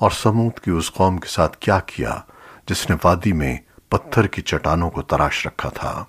और समूद की उस कौम के साथ क्या किया, जिसने वादी में पत्थर की चट्टानों को तराश रखा था।